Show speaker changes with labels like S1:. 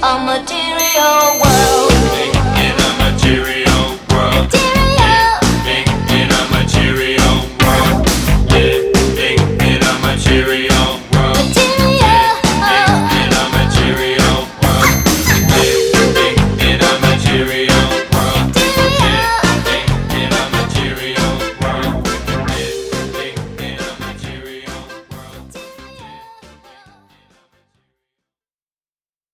S1: a material world.
S2: In a material world.
S1: Material